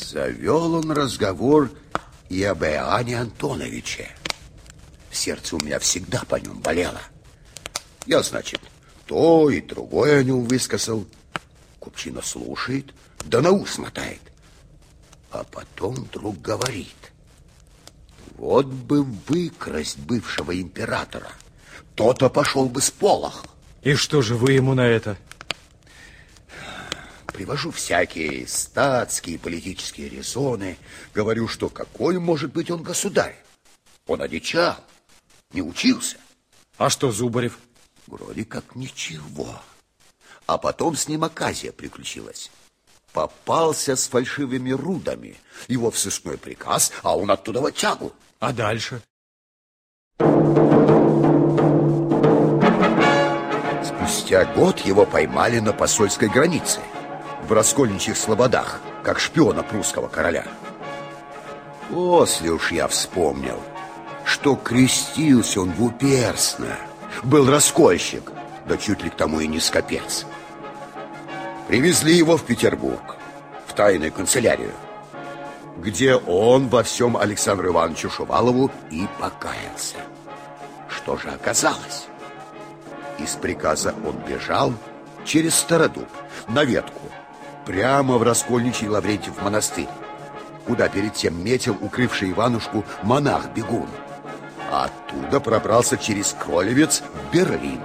Завел он разговор и об Иоанне Антоновиче. Сердце у меня всегда по нем болело. Я, значит, то и другое о нем высказал. Купчина слушает, да на ус мотает. А потом вдруг говорит. Вот бы выкрасть бывшего императора. То-то пошел бы с полох. И что же вы ему на это? Привожу всякие статские политические резоны. Говорю, что какой может быть он государь? Он одичал, не учился. А что Зубарев? Вроде как ничего. А потом с ним оказия приключилась. Попался с фальшивыми рудами. Его в сыскной приказ, а он оттуда в тягу. А дальше? Спустя год его поймали на посольской границе в раскольничьих слободах, как шпиона прусского короля. После уж я вспомнил, что крестился он в уперсно, был раскольщик, да чуть ли к тому и не скопец. Привезли его в Петербург, в тайную канцелярию, где он во всем Александру Ивановичу Шувалову и покаялся. Что же оказалось? Из приказа он бежал через Стародуб, на ветку, прямо в Раскольничий Лаврентьев монастырь, куда перед тем метил укрывший Иванушку монах-бегун. Оттуда пробрался через Кролевец в Берлин.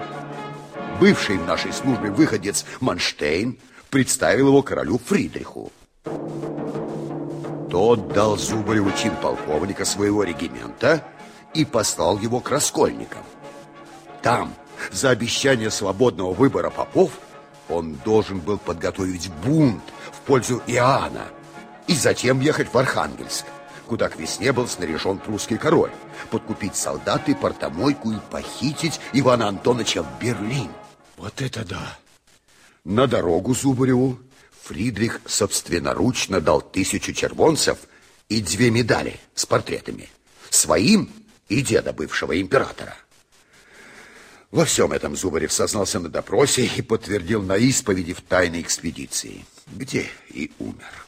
Бывший в нашей службе выходец Манштейн представил его королю Фридриху. Тот дал Зубареву чин полковника своего регимента и послал его к раскольникам. Там, за обещание свободного выбора попов, он должен был подготовить бунт в пользу Иоанна и затем ехать в Архангельск, куда к весне был снаряжен прусский король, подкупить солдаты, портомойку и похитить Ивана Антоновича в Берлин. Вот это да! На дорогу Зубареву Фридрих собственноручно дал тысячу червонцев и две медали с портретами. Своим и деда бывшего императора. Во всем этом Зубарев сознался на допросе и подтвердил на исповеди в тайной экспедиции, где и умер.